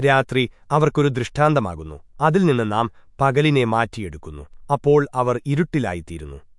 രാത്രി അവർക്കൊരു ദൃഷ്ടാന്തമാകുന്നു. അതിൽ നിന്ന് നാം പകലിനെ മാറ്റിയെടുക്കുന്നു. അപ്പോൾ അവർ ഇരുട്ടിലായിത്തീരുന്നു.